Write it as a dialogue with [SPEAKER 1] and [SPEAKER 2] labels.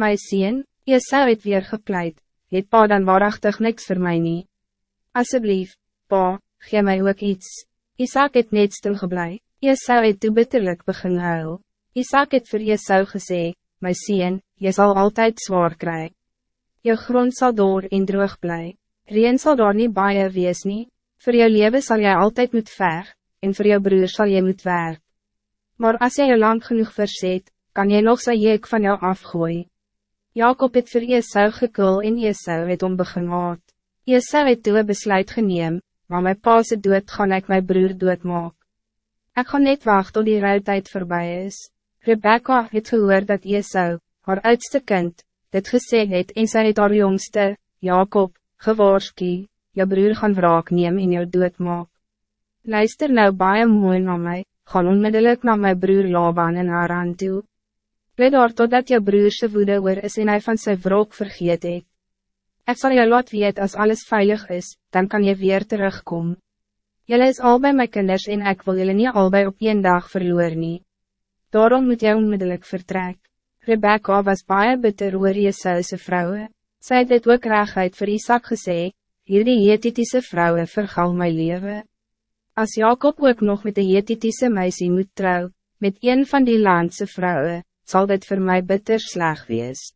[SPEAKER 1] My sien, Esau het weer gepleit, het pa dan waarachtig niks voor mij nie. Asseblief, pa, gee mij ook iets. Isaac het net stilgeblij, Esau het toe bitterlik begin huil. Isaac het vir Esau gesê, my sien, je zal altijd zwaar krijgen. Je grond zal door en droog bly. Reen zal daar niet baie wees nie. Voor jou leven zal jij altijd moet ver, en voor jou broer zal je moet werk. Maar als jy je lang genoeg verzet, kan je nog sy jeek van jou afgooien. Jacob het vir Esau gekul en Esau het om begin haat. Esau het toe besluit geneem, maar my pa se dood gaan ek my broer doodmaak. Ek gaan net wacht tot die ruiltijd voorbij is. Rebecca het gehoor dat Esau, haar oudste kind, dit gesê het en sy het haar jongste, Jacob, gewaarski, jou broer gaan wraak neem en jou doodmaak. Luister nou baie mooi na my, gaan onmiddellik na my broer Laban en haar aan toe. Bid daar totdat jou broerse woede oor is en hy van sy wrok vergeet het. Ek sal jou laat weet als alles veilig is, dan kan je weer terugkomen. Jullie is al bij mijn kinders en ik wil jullie niet al bij op één dag verloor nie. Daarom moet jy onmiddellijk vertrek. Rebecca was baie bitter oor Jesuise vrouwe. Sy het dit ook recht vir Isaac gesê, hierdie Hethitische vrouwe vergal my leven. Als Jacob ook nog met de Hethitische meisie moet trouw, met een van die landse vrouwen, zal dit voor mij bitter sleg wees.